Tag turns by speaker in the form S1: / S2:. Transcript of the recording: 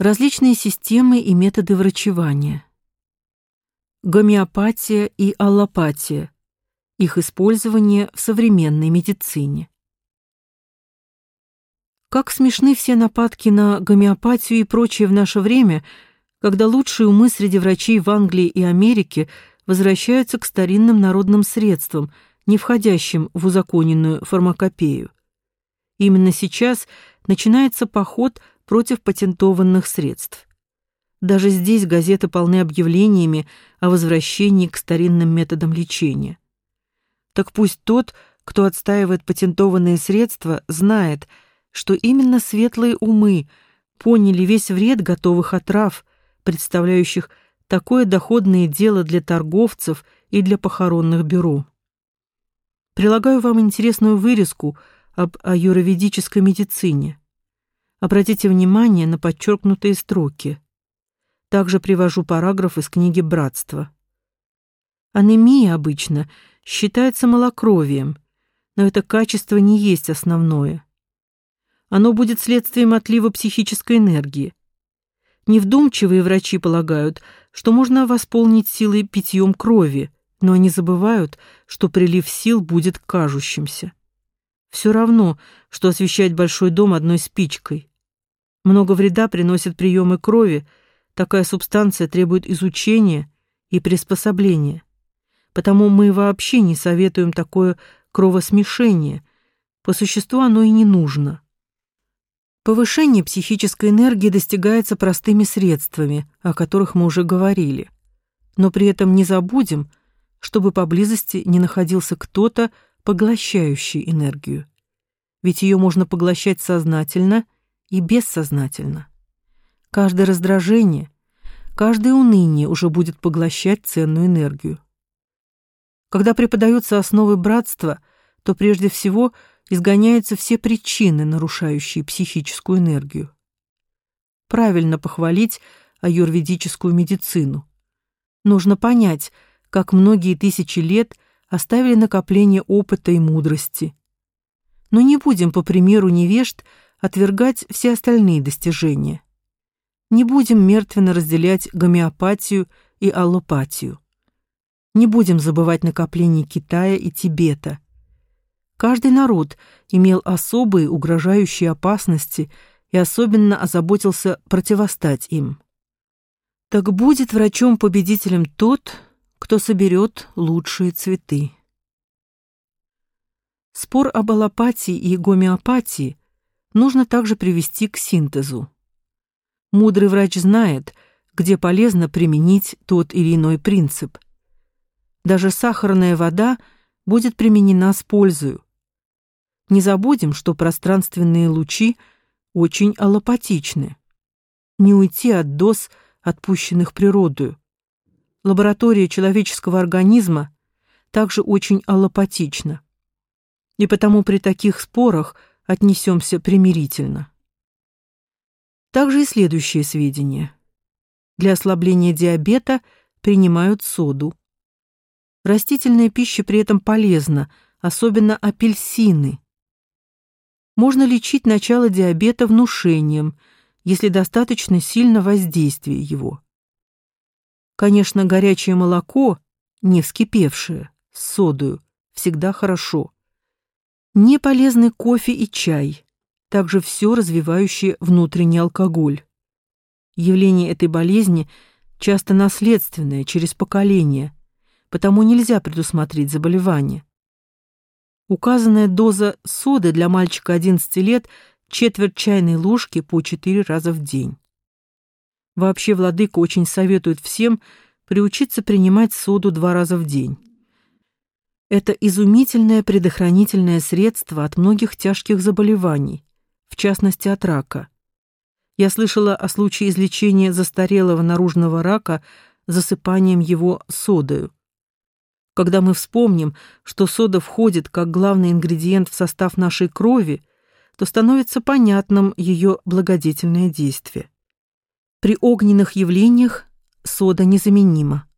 S1: Различные системы и методы врачевания. Гомеопатия и аллопатия. Их использование в современной медицине. Как смешны все нападки на гомеопатию и прочее в наше время, когда лучшие умы среди врачей в Англии и Америке возвращаются к старинным народным средствам, не входящим в узаконенную фармакопею. Именно сейчас начинается поход – против патентованных средств. Даже здесь газеты полны объявлениями о возвращении к старинным методам лечения. Так пусть тот, кто отстаивает патентованные средства, знает, что именно светлые умы поняли весь вред готовых отрав, представляющих такое доходное дело для торговцев и для похоронных бюро. Прилагаю вам интересную вырезку об аюрведической медицине. Обратите внимание на подчеркнутые строки. Также привожу параграф из книги «Братство». Анемия обычно считается малокровием, но это качество не есть основное. Оно будет следствием отлива психической энергии. Невдумчивые врачи полагают, что можно восполнить силы питьем крови, но они забывают, что прилив сил будет кажущимся. Все равно, что освещать большой дом одной спичкой. Много вреда приносят приемы крови, такая субстанция требует изучения и приспособления. Потому мы вообще не советуем такое кровосмешение. По существу оно и не нужно. Повышение психической энергии достигается простыми средствами, о которых мы уже говорили. Но при этом не забудем, чтобы поблизости не находился кто-то, поглощающий энергию. Ведь ее можно поглощать сознательно и бессознательно. Каждое раздражение, каждое уныние уже будет поглощать ценную энергию. Когда преподаются основы братства, то прежде всего изгоняются все причины, нарушающие психическую энергию. Правильно похвалить аюрведическую медицину. Нужно понять, как многие тысячи лет оставили накопление опыта и мудрости. Но не будем, по примеру невежд, отвергать все остальные достижения. Не будем мертвенно разделять гомеопатию и аллопатию. Не будем забывать накопление Китая и Тибета. Каждый народ имел особые угрожающие опасности и особенно озаботился противостать им. Так будет врачом-победителем тот, кто соберет лучшие цветы. Спор об аллопатии и гомеопатии нужно также привести к синтезу. Мудрый врач знает, где полезно применить тот или иной принцип. Даже сахарная вода будет применена с пользой. Не забудем, что пространственные лучи очень аллопатичны. Не уйти от доз, отпущенных природою. Лаборатория человеческого организма также очень аллопатична. И потому при таких спорах – отнесемся примирительно. Также и следующие сведения. Для ослабления диабета принимают соду. Растительная пища при этом полезна, особенно апельсины. Можно лечить начало диабета внушением, если достаточно сильно воздействие его. Конечно, горячее молоко, не вскипевшее, с содою, всегда хорошо. Не полезны кофе и чай, также все развивающее внутренний алкоголь. Явление этой болезни часто наследственное, через поколение, потому нельзя предусмотреть заболевание. Указанная доза соды для мальчика 11 лет четверть чайной ложки по 4 раза в день. Вообще владыка очень советует всем приучиться принимать соду два раза в день. Это изумительное предохранительное средство от многих тяжких заболеваний, в частности от рака. Я слышала о случае излечения застарелого наружного рака засыпанием его содою. Когда мы вспомним, что сода входит как главный ингредиент в состав нашей крови, то становится понятным ее благодетельное действие. При огненных явлениях сода незаменима.